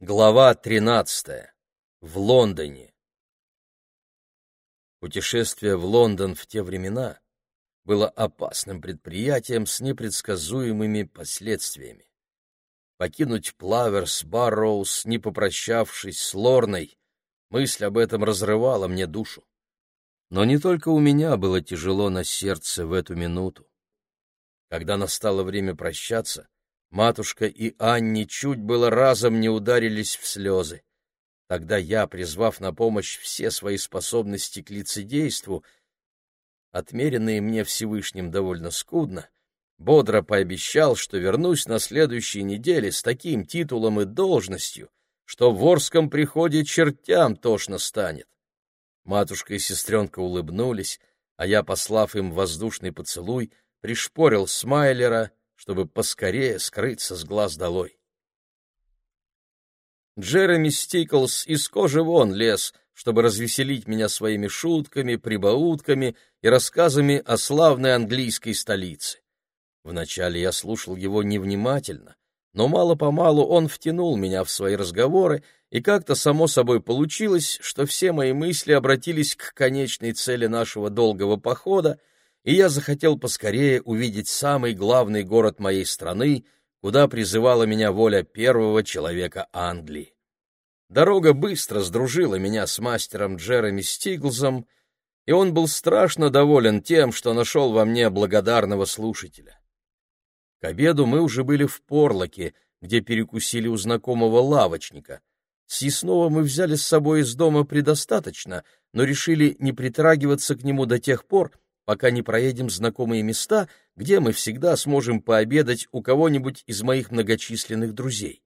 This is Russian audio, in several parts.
Глава 13. В Лондоне. Путешествие в Лондон в те времена было опасным предприятием с непредсказуемыми последствиями. Покинуть Плаверс Барроуз, не попрощавшись с Лорной, мысль об этом разрывала мне душу. Но не только у меня было тяжело на сердце в эту минуту. Когда настало время прощаться, матушка и Анни чуть было разом не ударились в слезы. Тогда я, призвав на помощь все свои способности к лицедейству, отмеренные мне Всевышним довольно скудно, бодро пообещал, что вернусь на следующей неделе с таким титулом и должностью, что в Орском приходе чертям тошно станет. Матушка и сестренка улыбнулись, а я, послав им воздушный поцелуй, пришпорил Смайлера, чтобы поскорее скрыться с глаз долой. Джереми Стиклс из кожи вон лез, чтобы развеселить меня своими шутками, прибаутками и рассказами о славной английской столице. Вначале я слушал его невнимательно, но мало-помалу он втянул меня в свои разговоры, и как-то само собой получилось, что все мои мысли обратились к конечной цели нашего долгого похода, и я захотел поскорее увидеть самый главный город моей страны, куда призывала меня воля первого человека Англии. Дорога быстро сдружила меня с мастером Джереми Стиглзом, и он был страшно доволен тем, что нашел во мне благодарного слушателя. К обеду мы уже были в Порлоке, где перекусили у знакомого лавочника. Съестного мы взяли с собой из дома предостаточно, но решили не притрагиваться к нему до тех пор, пока не проедем знакомые места, где мы всегда сможем пообедать у кого-нибудь из моих многочисленных друзей.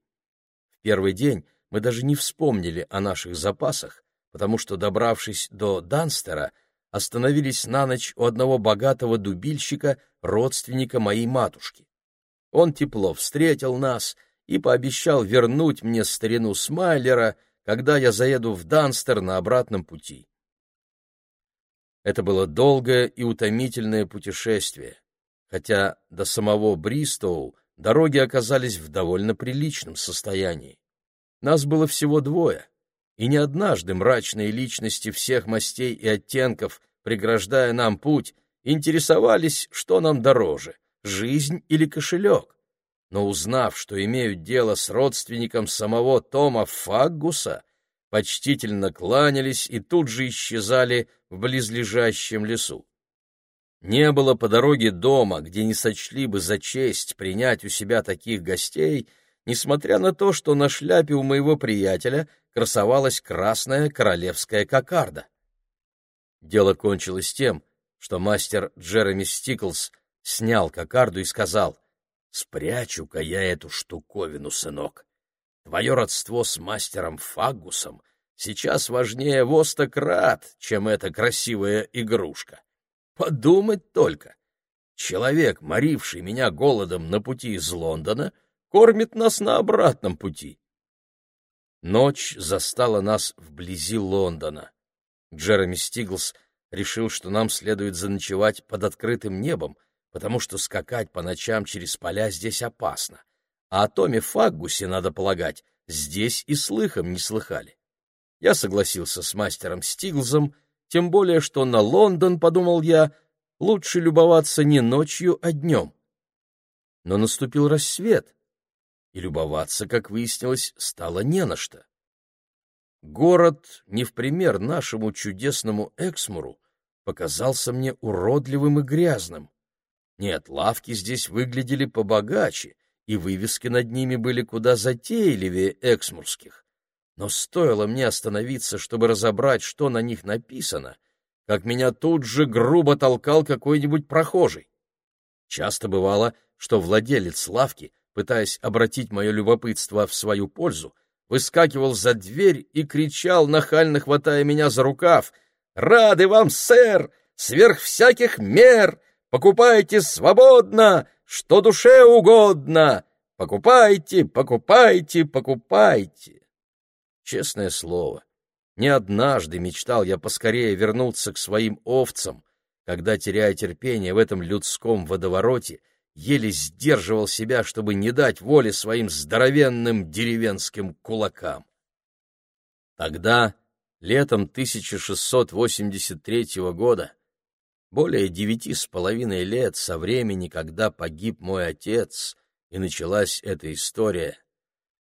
В первый день мы даже не вспомнили о наших запасах, потому что, добравшись до Данстера, остановились на ночь у одного богатого дубильщика, родственника моей матушки. Он тепло встретил нас и пообещал вернуть мне старину Смайлера, когда я заеду в Данстер на обратном пути. Это было долгое и утомительное путешествие, хотя до самого Бристоу дороги оказались в довольно приличном состоянии. Нас было всего двое, и не однажды мрачные личности всех мастей и оттенков, преграждая нам путь, интересовались, что нам дороже жизнь или кошелек. Но узнав, что имеют дело с родственником самого Тома Фаггуса, почтительно кланялись и тут же исчезали в близлежащем лесу. Не было по дороге дома, где не сочли бы за честь принять у себя таких гостей, несмотря на то, что на шляпе у моего приятеля красовалась красная королевская кокарда. Дело кончилось тем, что мастер Джереми Стиклс снял кокарду и сказал, «Спрячу-ка я эту штуковину, сынок. Твое родство с мастером Фагусом сейчас важнее во сто крат, чем эта красивая игрушка. Подумать только! Человек, моривший меня голодом на пути из Лондона, кормит нас на обратном пути. Ночь застала нас вблизи Лондона. Джереми Стиглс решил, что нам следует заночевать под открытым небом, потому что скакать по ночам через поля здесь опасно. А о Томе Фаггусе, надо полагать, здесь и слыхом не слыхали. Я согласился с мастером Стиглзом, тем более, что на Лондон, подумал я, лучше любоваться не ночью, а днем. Но наступил рассвет, и любоваться, как выяснилось, стало не на что. Город, не в пример нашему чудесному Эксмуру, показался мне уродливым и грязным. Нет, лавки здесь выглядели побогаче, и вывески над ними были куда затейливее эксмурских. Но стоило мне остановиться, чтобы разобрать, что на них написано, как меня тут же грубо толкал какой-нибудь прохожий. Часто бывало, что владелец лавки, пытаясь обратить мое любопытство в свою пользу, выскакивал за дверь и кричал, нахально хватая меня за рукав, «Рады вам, сэр! Сверх всяких мер! Покупайте свободно, что душе угодно! Покупайте, покупайте, покупайте!» Честное слово, не однажды мечтал я поскорее вернуться к своим овцам, когда, теряя терпение в этом людском водовороте, еле сдерживал себя, чтобы не дать воли своим здоровенным деревенским кулакам. Тогда, летом 1683 года, более девяти с половиной лет со времени, когда погиб мой отец, и началась эта история,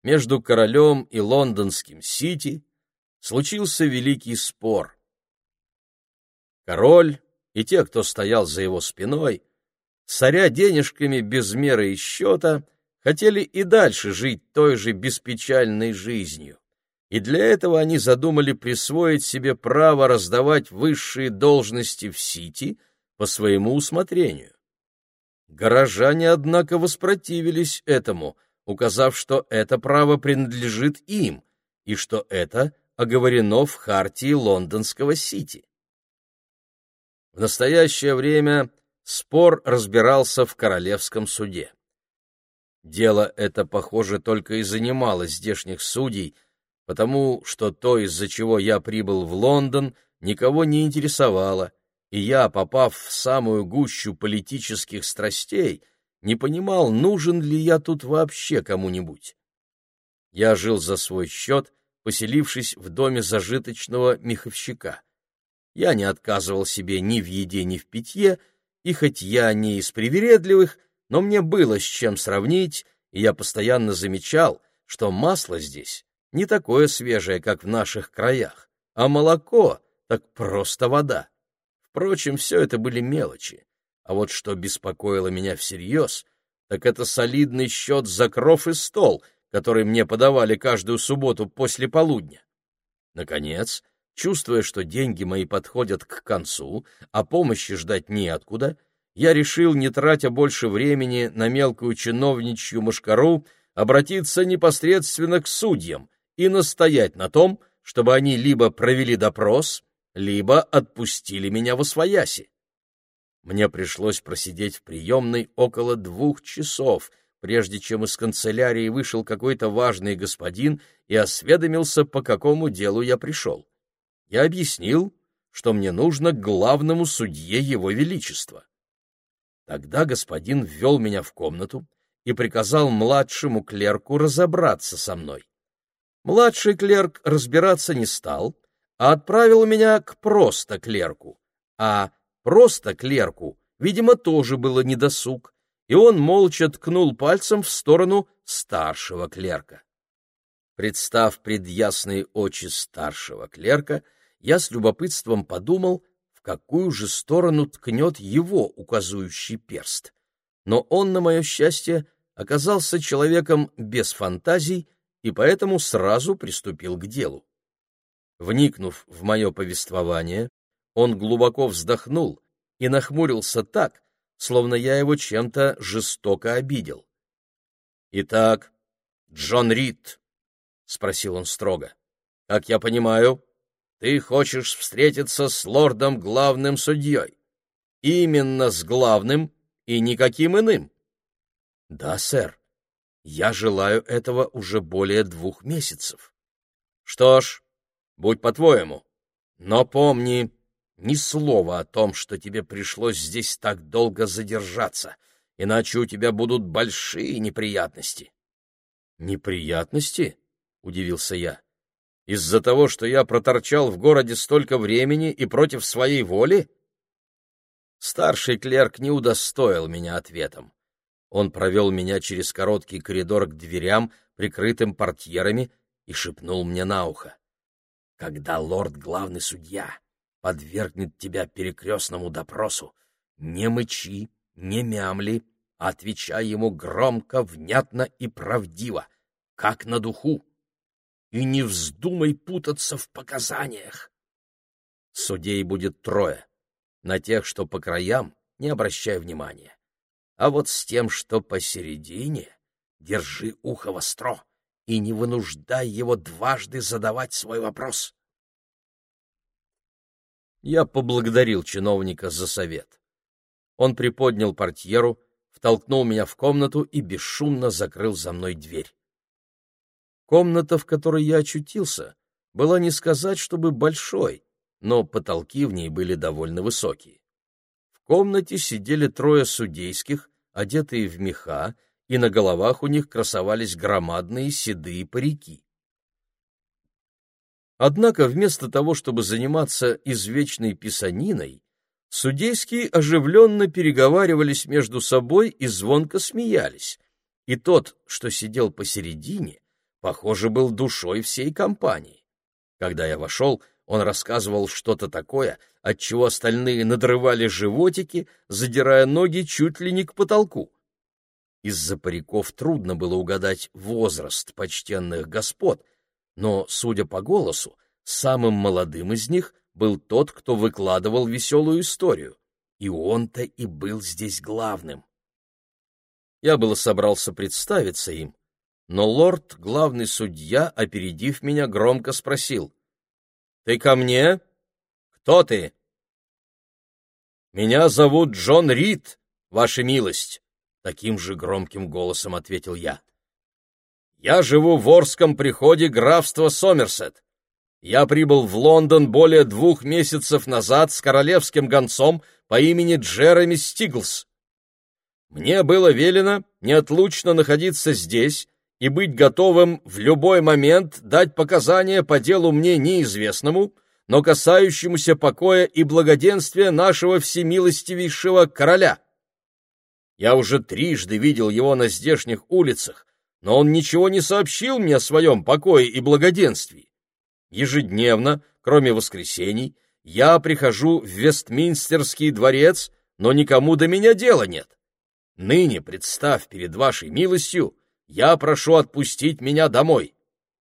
между королем и лондонским Сити случился великий спор. Король и те, кто стоял за его спиной, царя денежками без меры и счета, хотели и дальше жить той же беспечальной жизнью. И для этого они задумали присвоить себе право раздавать высшие должности в Сити по своему усмотрению. Горожане, однако, воспротивились этому, указав, что это право принадлежит им, и что это оговорено в хартии лондонского Сити. В настоящее время спор разбирался в королевском суде. Дело это, похоже, только и занимало здешних судей, потому что то, из-за чего я прибыл в Лондон, никого не интересовало, и я, попав в самую гущу политических страстей, не понимал, нужен ли я тут вообще кому-нибудь. Я жил за свой счет, поселившись в доме зажиточного меховщика. Я не отказывал себе ни в еде, ни в питье, и хоть я не из привередливых, но мне было с чем сравнить, и я постоянно замечал, что масло здесь не такое свежее, как в наших краях, а молоко так просто вода. Впрочем, все это были мелочи. А вот что беспокоило меня всерьез, так это солидный счет за кров и стол, который мне подавали каждую субботу после полудня. Наконец, чувствуя, что деньги мои подходят к концу, а помощи ждать неоткуда, я решил, не тратя больше времени на мелкую чиновничью мошкару, обратиться непосредственно к судьям и настоять на том, чтобы они либо провели допрос, либо отпустили меня в освояси. Мне пришлось просидеть в приемной около двух часов, прежде чем из канцелярии вышел какой-то важный господин и осведомился, по какому делу я пришел. Я объяснил, что мне нужно главному судье Его Величества. Тогда господин ввел меня в комнату и приказал младшему клерку разобраться со мной. Младший клерк разбираться не стал, а отправил меня к просто клерку, а просто клерку, видимо, тоже было недосуг, и он молча ткнул пальцем в сторону старшего клерка. Представ пред ясные очи старшего клерка, я с любопытством подумал, в какую же сторону ткнет его указующий перст. Но он, на мое счастье, оказался человеком без фантазий и поэтому сразу приступил к делу. Вникнув в мое повествование, он глубоко вздохнул и нахмурился так, словно я его чем-то жестоко обидел. «Итак, Джон Рид», — спросил он строго, — «как я понимаю, ты хочешь встретиться с лордом главным судьей? Именно с главным и никаким иным?» «Да, сэр. Я желаю этого уже более двух месяцев». «Что ж, будь по-твоему. Но помни, ни слова о том, что тебе пришлось здесь так долго задержаться, иначе у тебя будут большие неприятности. Неприятности? удивился я. Из-за того, что я проторчал в городе столько времени и против своей воли? Старший клерк не удостоил меня ответом. Он провел меня через короткий коридор к дверям, прикрытым портьерами, и шепнул мне на ухо. Когда лорд-главный судья подвергнет тебя перекрестному допросу, не мычи, не мямли, отвечай ему громко, внятно и правдиво, как на духу, и не вздумай путаться в показаниях. Судей будет трое. На тех, что по краям, не обращай внимания. А вот с тем, что посередине, держи ухо востро и не вынуждай его дважды задавать свой вопрос. Я поблагодарил чиновника за совет. Он приподнял портьеру, втолкнул меня в комнату и бесшумно закрыл за мной дверь. Комната, в которой я очутился, была не сказать, чтобы большой, но потолки в ней были довольно высокие. В комнате сидели трое судейских, одетые в меха, и на головах у них красовались громадные седые парики. Однако вместо того, чтобы заниматься извечной писаниной, судейские оживленно переговаривались между собой и звонко смеялись, и тот, что сидел посередине, похоже, был душой всей компании. Когда я вошел, он рассказывал что-то такое, от чего остальные надрывали животики, задирая ноги чуть ли не к потолку. Из-за париков трудно было угадать возраст почтенных господ, но, судя по голосу, самым молодым из них был тот, кто выкладывал веселую историю, и он-то и был здесь главным. Я было собрался представиться им, но лорд, главный судья, опередив меня, громко спросил. — Ты ко мне? Кто ты? — Меня зовут Джон Рид, ваша милость, — таким же громким голосом ответил я. — Я живу в Орском приходе графства Сомерсет. Я прибыл в Лондон более двух месяцев назад с королевским гонцом по имени Джереми Стиглс. Мне было велено неотлучно находиться здесь и быть готовым в любой момент дать показания по делу мне неизвестному, но касающемуся покоя и благоденствия нашего всемилостивейшего короля. Я уже трижды видел его на здешних улицах, но он ничего не сообщил мне о своем покое и благоденствии. Ежедневно, кроме воскресений, я прихожу в Вестминстерский дворец, но никому до меня дела нет. Ныне, представь перед вашей милостью, я прошу отпустить меня домой.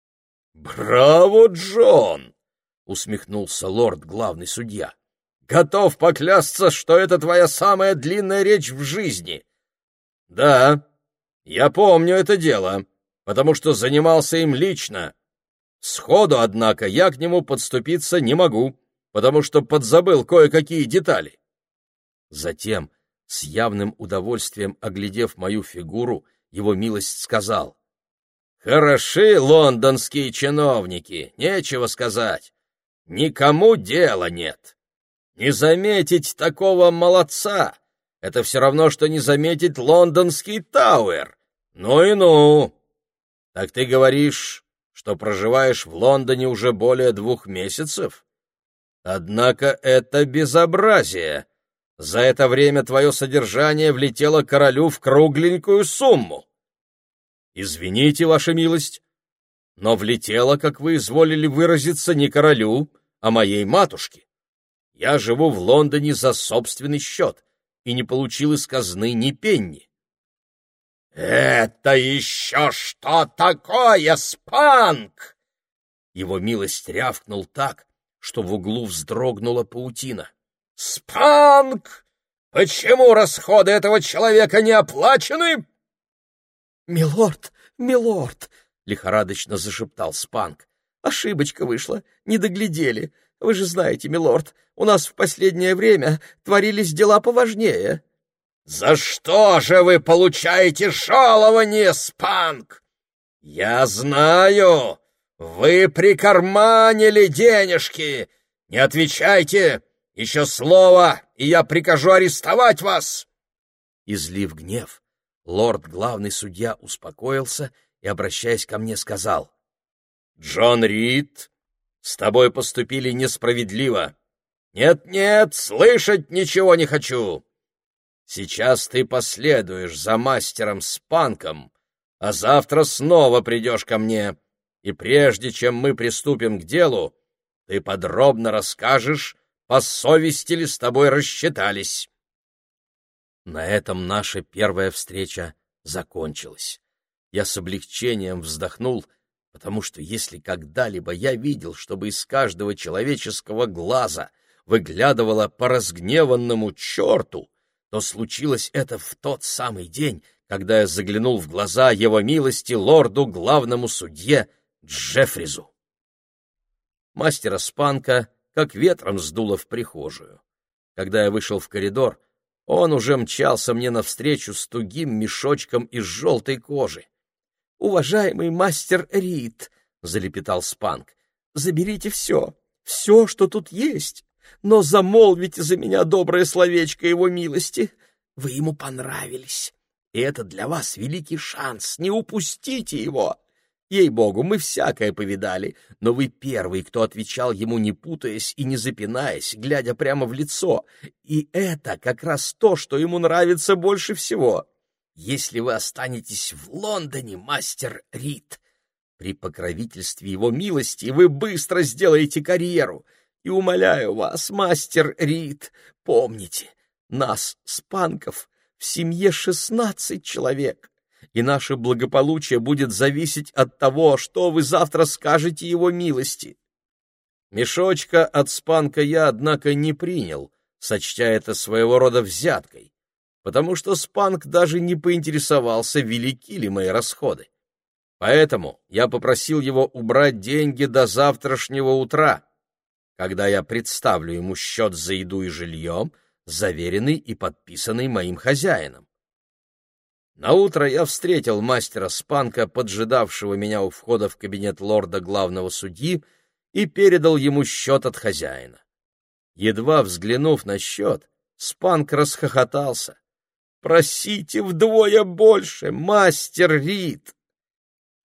— Браво, Джон! — усмехнулся лорд главный судья. — Готов поклясться, что это твоя самая длинная речь в жизни. — Да, я помню это дело, потому что занимался им лично. Сходу, однако, я к нему подступиться не могу, потому что подзабыл кое-какие детали. Затем, с явным удовольствием оглядев мою фигуру, его милость сказал. «Хороши лондонские чиновники, нечего сказать. Никому дела нет. Не заметить такого молодца — это все равно, что не заметить лондонский Тауэр. Ну и ну! Так ты говоришь, что проживаешь в Лондоне уже более двух месяцев? Однако это безобразие. За это время твое содержание влетело королю в кругленькую сумму. Извините, ваша милость, но влетело, как вы изволили выразиться, не королю, а моей матушке. Я живу в Лондоне за собственный счет и не получил из казны ни пенни. — Это еще что такое, спанк? Его милость рявкнул так, что в углу вздрогнула паутина. «Спанк! Почему расходы этого человека не оплачены?» «Милорд, милорд!» — лихорадочно зашептал Спанк. «Ошибочка вышла, не доглядели. Вы же знаете, милорд, у нас в последнее время творились дела поважнее». «За что же вы получаете жалование, Спанк?» «Я знаю, вы прикарманили денежки. Не отвечайте, еще слово, и я прикажу арестовать вас!» Излив гнев, лорд главный судья успокоился и, обращаясь ко мне, сказал, «Джон Рид, с тобой поступили несправедливо. Нет-нет, слышать ничего не хочу. Сейчас ты последуешь за мастером Спанком, а завтра снова придешь ко мне, и прежде чем мы приступим к делу, ты подробно расскажешь, по совести ли с тобой рассчитались? На этом наша первая встреча закончилась. Я с облегчением вздохнул, потому что если когда-либо я видел, чтобы из каждого человеческого глаза выглядывало по разгневанному черту, то случилось это в тот самый день, когда я заглянул в глаза его милости лорду главному судье Джеффризу. Мастера Спанка как ветром сдуло в прихожую. Когда я вышел в коридор, он уже мчался мне навстречу с тугим мешочком из желтой кожи. «Уважаемый мастер Рид», — залепетал Спанк, — «заберите все, все, что тут есть, но замолвите за меня доброе словечко его милости. Вы ему понравились, и это для вас великий шанс, не упустите его. Ей-богу, мы всякое повидали, но вы первый, кто отвечал ему, не путаясь и не запинаясь, глядя прямо в лицо. И это как раз то, что ему нравится больше всего. Если вы останетесь в Лондоне, мастер Рид, при покровительстве его милости вы быстро сделаете карьеру. И умоляю вас, мастер Рид, помните, нас, спанков, в семье шестнадцать человек и наше благополучие будет зависеть от того, что вы завтра скажете его милости. Мешочка от спанка я, однако, не принял, сочтя это своего рода взяткой, потому что спанк даже не поинтересовался, велики ли мои расходы. Поэтому я попросил его убрать деньги до завтрашнего утра, когда я представлю ему счет за еду и жилье, заверенный и подписанный моим хозяином. Наутро я встретил мастера Спанка, поджидавшего меня у входа в кабинет лорда главного судьи, и передал ему счет от хозяина. Едва взглянув на счет, Спанк расхохотался. «Просите вдвое больше, мастер Рид!»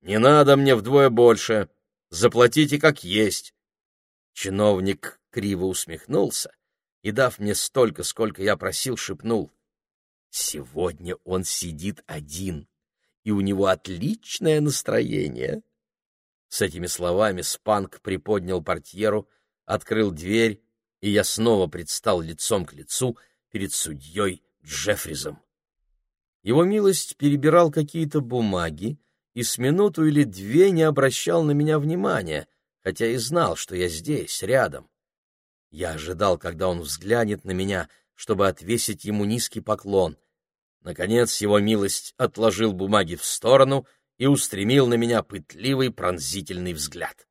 «Не надо мне вдвое больше. Заплатите как есть». Чиновник криво усмехнулся и, дав мне столько, сколько я просил, шепнул. Сегодня он сидит один, и у него отличное настроение. С этими словами Спанк приподнял портьеру, открыл дверь, и я снова предстал лицом к лицу перед судьей Джеффризом. Его милость перебирал какие-то бумаги и с минуту или две не обращал на меня внимания, хотя и знал, что я здесь, рядом. Я ожидал, когда он взглянет на меня — чтобы отвесить ему низкий поклон. Наконец его милость отложил бумаги в сторону и устремил на меня пытливый пронзительный взгляд.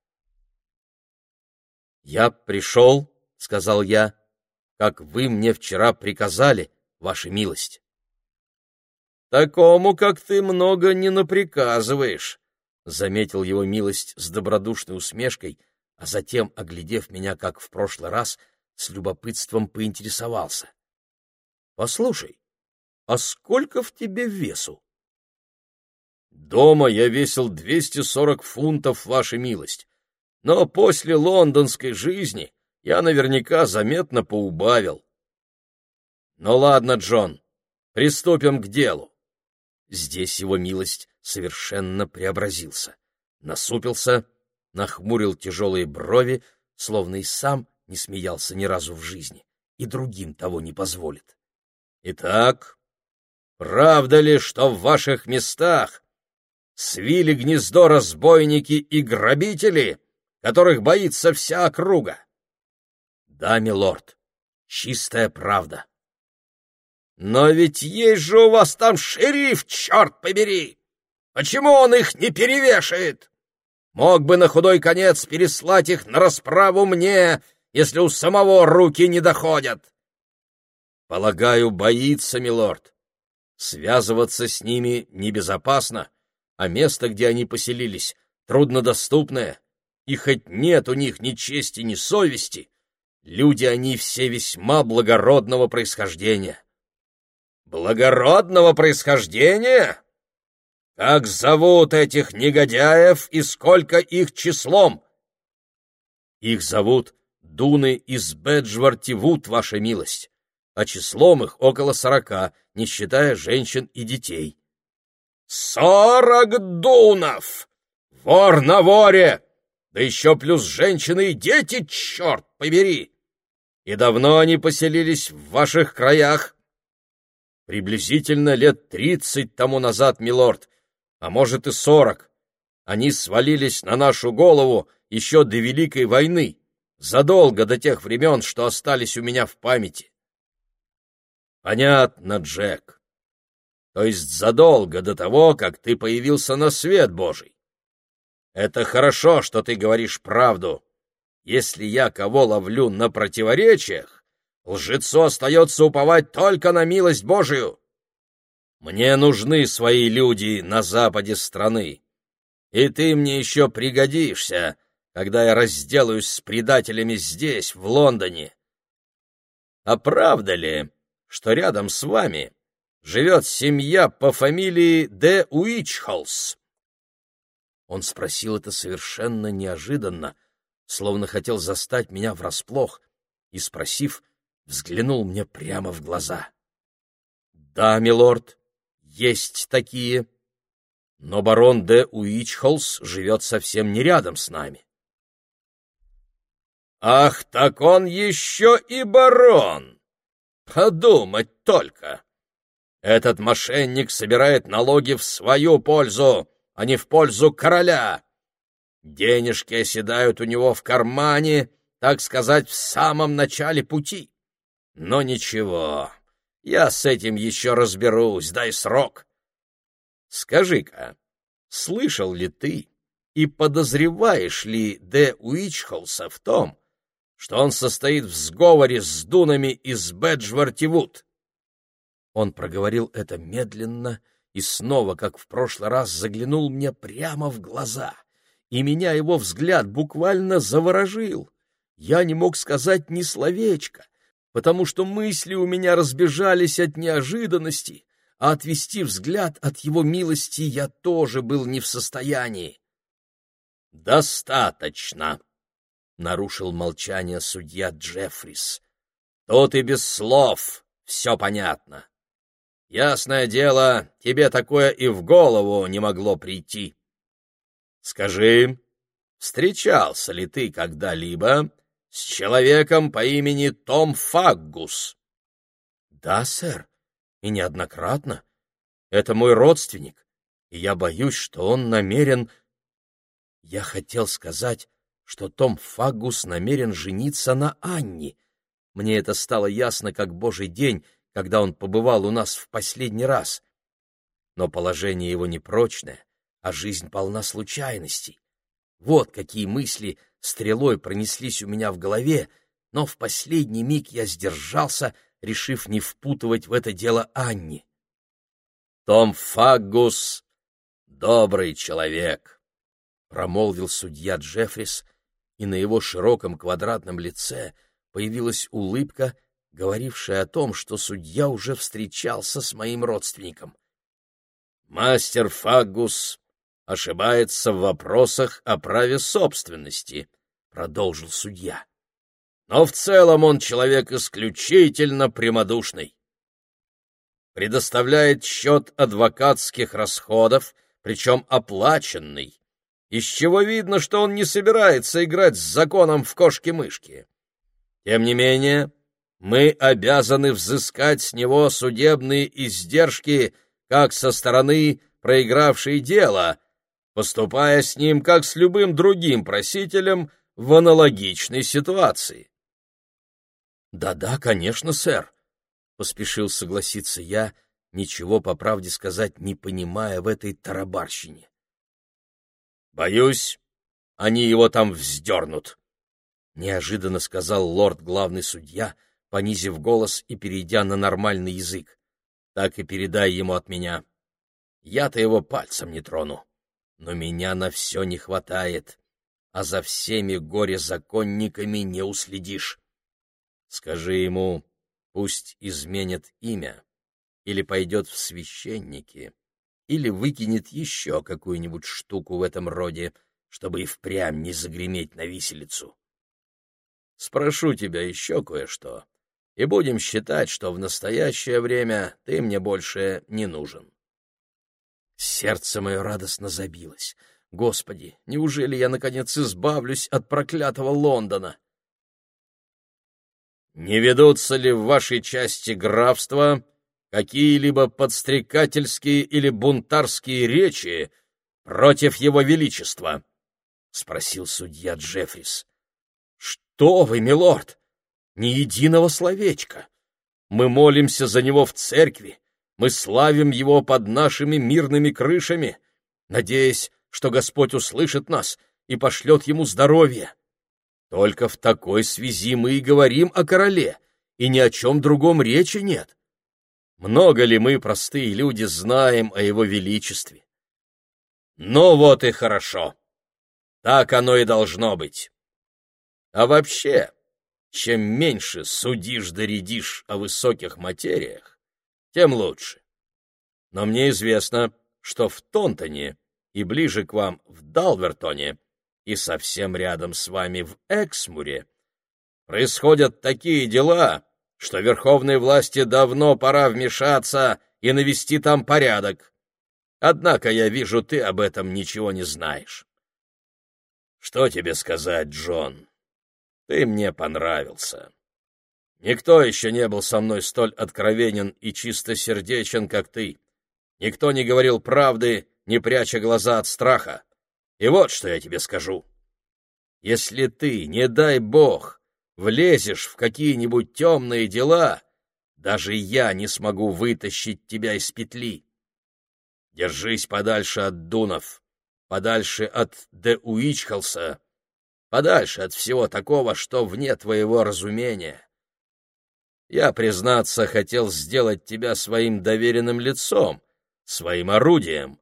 «Я пришел, — сказал я, — как вы мне вчера приказали, ваша милость». «Такому, как ты, много не наприказываешь», — заметил его милость с добродушной усмешкой, а затем, оглядев меня, как в прошлый раз, с любопытством поинтересовался. Послушай, а сколько в тебе весу? Дома я весил 240 фунтов, ваша милость, но после лондонской жизни я наверняка заметно поубавил. Ну ладно, Джон, приступим к делу. Здесь его милость совершенно преобразился. Насупился, нахмурил тяжелые брови, словно и сам не смеялся ни разу в жизни, и другим того не позволит. Итак, правда ли, что в ваших местах свили гнездо разбойники и грабители, которых боится вся округа? Да, милорд, чистая правда. Но ведь есть же у вас там шериф, черт побери! Почему он их не перевешает? Мог бы на худой конец переслать их на расправу мне, если у самого руки не доходят. Полагаю, боится, милорд. Связываться с ними небезопасно, а место, где они поселились, труднодоступное, и хоть нет у них ни чести, ни совести, люди они все весьма благородного происхождения. Благородного происхождения? Как зовут этих негодяев и сколько их числом? Их зовут Дуны из Беджвартивуд, ваша милость а числом их около сорока, не считая женщин и детей. «Сорок дунов! Вор на воре! Да еще плюс женщины и дети, черт побери! И давно они поселились в ваших краях?» «Приблизительно лет тридцать тому назад, милорд, а может и сорок. Они свалились на нашу голову еще до Великой войны, задолго до тех времен, что остались у меня в памяти. Понятно, Джек. То есть задолго до того, как ты появился на свет Божий. Это хорошо, что ты говоришь правду. Если я кого ловлю на противоречиях, лжецу остается уповать только на милость Божию. Мне нужны свои люди на западе страны, и ты мне еще пригодишься, когда я разделаюсь с предателями здесь, в Лондоне. А правда ли, что рядом с вами живет семья по фамилии Де Уичхолс. Он спросил это совершенно неожиданно, словно хотел застать меня врасплох, и, спросив, взглянул мне прямо в глаза. — Да, милорд, есть такие, но барон де Уичхолс живет совсем не рядом с нами. — Ах, так он еще и барон! Подумать только! Этот мошенник собирает налоги в свою пользу, а не в пользу короля. Денежки оседают у него в кармане, так сказать, в самом начале пути. Но ничего, я с этим еще разберусь, дай срок. Скажи-ка, слышал ли ты и подозреваешь ли Де Уичхолса в том, что он состоит в сговоре с дунами из Бэджвартивуд? Он проговорил это медленно и снова, как в прошлый раз, заглянул мне прямо в глаза, и меня его взгляд буквально заворожил. Я не мог сказать ни словечка, потому что мысли у меня разбежались от неожиданности, а отвести взгляд от его милости я тоже был не в состоянии. «Достаточно!» — нарушил молчание судья Джеффрис. «Тут и без слов все понятно. Ясное дело, тебе такое и в голову не могло прийти. Скажи, встречался ли ты когда-либо с человеком по имени Том Фаггус? — Да, сэр, и неоднократно. Это мой родственник, и я боюсь, что он намерен... Я хотел сказать, что Том Фаггус намерен жениться на Анне. Мне это стало ясно, как божий день, когда он побывал у нас в последний раз. Но положение его непрочное, а жизнь полна случайностей. Вот какие мысли стрелой пронеслись у меня в голове, но в последний миг я сдержался, решив не впутывать в это дело Анни. «Том Фаггус — добрый человек», — промолвил судья Джеффрис, и на его широком квадратном лице появилась улыбка, говорившая о том, что судья уже встречался с моим родственником. «Мастер Фаггус ошибается в вопросах о праве собственности», — продолжил судья. «Но в целом он человек исключительно прямодушный. Предоставляет счет адвокатских расходов, причем оплаченный, из чего видно, что он не собирается играть с законом в кошки-мышки. Тем не менее, мы обязаны взыскать с него судебные издержки как со стороны проигравшей дело, поступая с ним как с любым другим просителем в аналогичной ситуации. «Да-да, конечно, сэр», — поспешил согласиться я, ничего, по правде сказать, не понимая в этой тарабарщине. «Боюсь, они его там вздернут», — неожиданно сказал лорд главный судья, понизив голос и перейдя на нормальный язык. «Так и передай ему от меня. Я-то его пальцем не трону, но меня на все не хватает, а за всеми горе-законниками не уследишь. Скажи ему, пусть изменит имя, или пойдет в священники, или выкинет еще какую-нибудь штуку в этом роде, чтобы и впрямь не загреметь на виселицу. Спрошу тебя еще кое-что, и будем считать, что в настоящее время ты мне больше не нужен. Сердце мое радостно забилось. Господи, неужели я, наконец, избавлюсь от проклятого Лондона? Не ведутся ли в вашей части графства какие-либо подстрекательские или бунтарские речи против его величества? — спросил судья Джеффрис. — Что вы, милорд! Ни единого словечка. Мы молимся за него в церкви, мы славим его под нашими мирными крышами, надеясь, что Господь услышит нас и пошлет ему здоровье. Только в такой связи мы и говорим о короле, и ни о чем другом речи нет. Много ли мы, простые люди, знаем о его величестве? Ну вот и хорошо. Так оно и должно быть. А вообще, чем меньше судишь да о высоких материях, тем лучше. но мне известно, что в Тонтоне и ближе к вам в Далвертоне и совсем рядом с вами в Эксмуре происходят такие дела, что верховной власти давно пора вмешаться и навести там порядок. Однако я вижу, ты об этом ничего не знаешь. Что тебе сказать, Джон? Ты мне понравился. Никто еще не был со мной столь откровенен и чистосердечен, как ты. Никто не говорил правды, не пряча глаза от страха. И вот что я тебе скажу. Если ты, не дай бог, влезешь в какие-нибудь темные дела, даже я не смогу вытащить тебя из петли. Держись подальше от Дунов, подальше от Де Уичхалса, подальше от всего такого, что вне твоего разумения. Я, признаться, хотел сделать тебя своим доверенным лицом, своим орудием,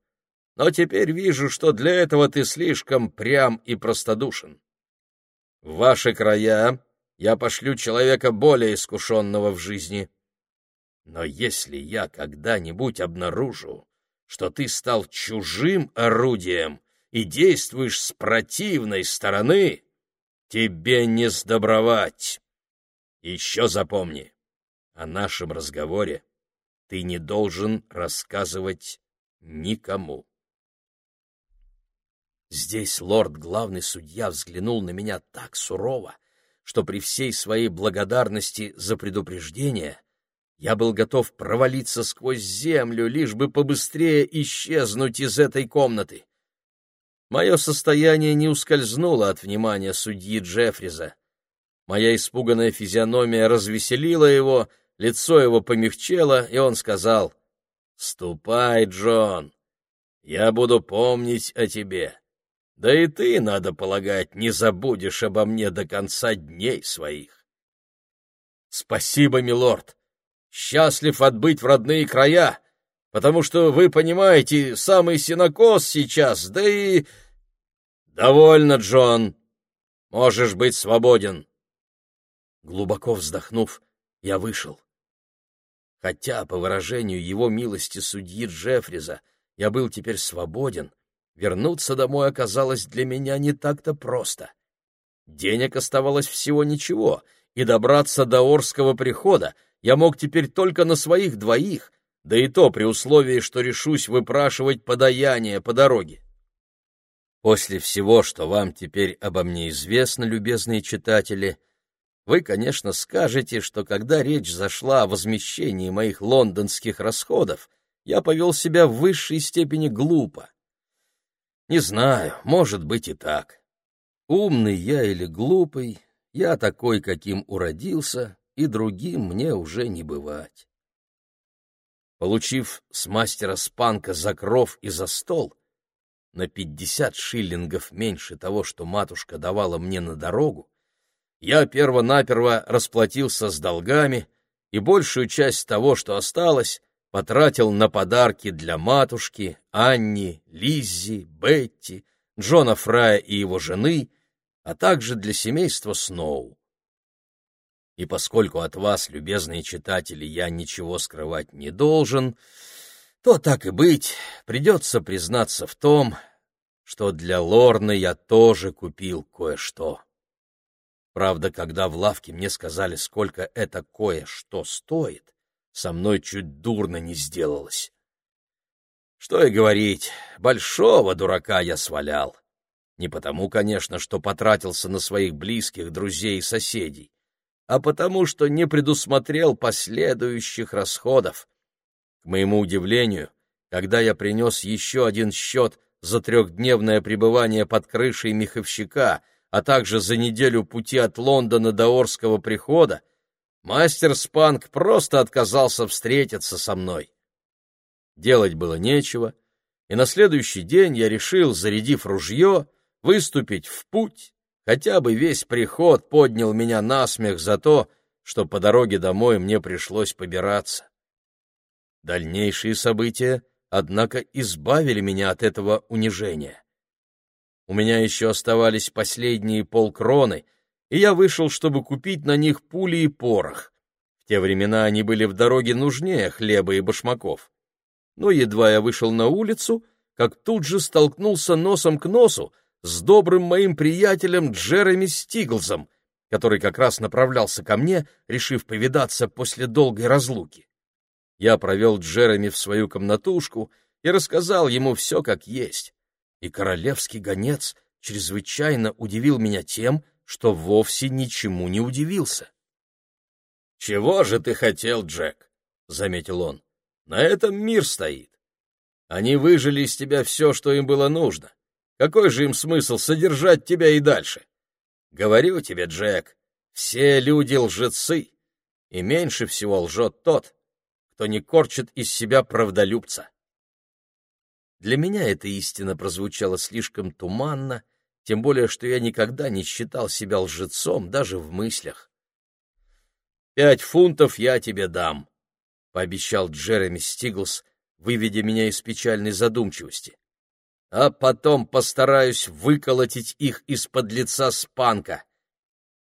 но теперь вижу, что для этого ты слишком прям и простодушен. В ваши края я пошлю человека более искушенного в жизни. Но если я когда-нибудь обнаружу, что ты стал чужим орудием и действуешь с противной стороны, тебе не сдобровать. Еще запомни, о нашем разговоре ты не должен рассказывать никому. Здесь лорд-главный судья взглянул на меня так сурово, что при всей своей благодарности за предупреждение я был готов провалиться сквозь землю, лишь бы побыстрее исчезнуть из этой комнаты. Мое состояние не ускользнуло от внимания судьи Джеффриза. Моя испуганная физиономия развеселила его — лицо его помягчело, и он сказал, «Ступай, Джон, я буду помнить о тебе. Да и ты, надо полагать, не забудешь обо мне до конца дней своих». «Спасибо, милорд. Счастлив отбыть в родные края, потому что, вы понимаете, самый синокос сейчас, да и...» «Довольно, Джон. Можешь быть свободен». Глубоко вздохнув, я вышел. Хотя, по выражению его милости судьи Джеффриза, я был теперь свободен, вернуться домой оказалось для меня не так-то просто. Денег оставалось всего ничего, и добраться до Орского прихода я мог теперь только на своих двоих, да и то при условии, что решусь выпрашивать подаяние по дороге. После всего, что вам теперь обо мне известно, любезные читатели, — вы, конечно, скажете, что когда речь зашла о возмещении моих лондонских расходов, я повел себя в высшей степени глупо. Не знаю, может быть и так. Умный я или глупый, я такой, каким уродился, и другим мне уже не бывать. Получив с мастера Спанка за кров и за стол, на пятьдесят шиллингов меньше того, что матушка давала мне на дорогу, я перво-наперво расплатился с долгами и большую часть того, что осталось, потратил на подарки для матушки, Анни, Лиззи, Бетти, Джона Фрая и его жены, а также для семейства Сноу. И поскольку от вас, любезные читатели, я ничего скрывать не должен, то, так и быть, придется признаться в том, что для Лорны я тоже купил кое-что. Правда, когда в лавке мне сказали, сколько это кое-что стоит, со мной чуть дурно не сделалось. Что и говорить, большого дурака я свалял. Не потому, конечно, что потратился на своих близких, друзей и соседей, а потому, что не предусмотрел последующих расходов. К моему удивлению, когда я принес еще один счет за трехдневное пребывание под крышей меховщика — а также за неделю пути от Лондона до Орского прихода, мастер Спанк просто отказался встретиться со мной. Делать было нечего, и на следующий день я решил, зарядив ружье, выступить в путь, хотя бы весь приход поднял меня на смех за то, что по дороге домой мне пришлось побираться. Дальнейшие события, однако, избавили меня от этого унижения. У меня еще оставались последние полкроны, и я вышел, чтобы купить на них пули и порох. В те времена они были в дороге нужнее хлеба и башмаков. но едва я вышел на улицу, как тут же столкнулся носом к носу с добрым моим приятелем Джереми Стиглзом, который как раз направлялся ко мне, решив повидаться после долгой разлуки. Я провел Джереми в свою комнатушку и рассказал ему все как есть. И королевский гонец чрезвычайно удивил меня тем, что вовсе ничему не удивился. «Чего же ты хотел, Джек?» — заметил он. «На этом мир стоит. Они выжили из тебя все, что им было нужно. Какой же им смысл содержать тебя и дальше? Говорю тебе, Джек, все люди лжецы, и меньше всего лжет тот, кто не корчит из себя правдолюбца. Для меня эта истина прозвучала слишком туманно, тем более, что я никогда не считал себя лжецом даже в мыслях. «Пять фунтов я тебе дам», — пообещал Джереми Стиглс, выведя меня из печальной задумчивости. «А потом постараюсь выколотить их из-под лица спанка.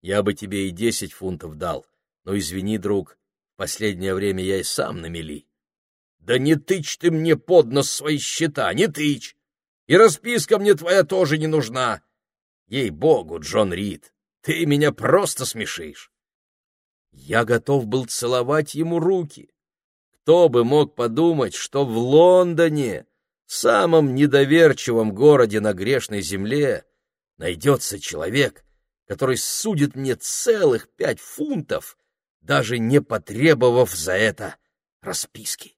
Я бы тебе и десять фунтов дал, но извини, друг, последнее время я и сам на мели». «Да не тычь ты мне под нос свои счета, не тычь! И расписка мне твоя тоже не нужна!» Ей-богу, Джон Рид, ты меня просто смешишь. Я готов был целовать ему руки. Кто бы мог подумать, что в Лондоне, самом недоверчивом городе на грешной земле, найдется человек, который судит мне целых пять фунтов, даже не потребовав за это расписки.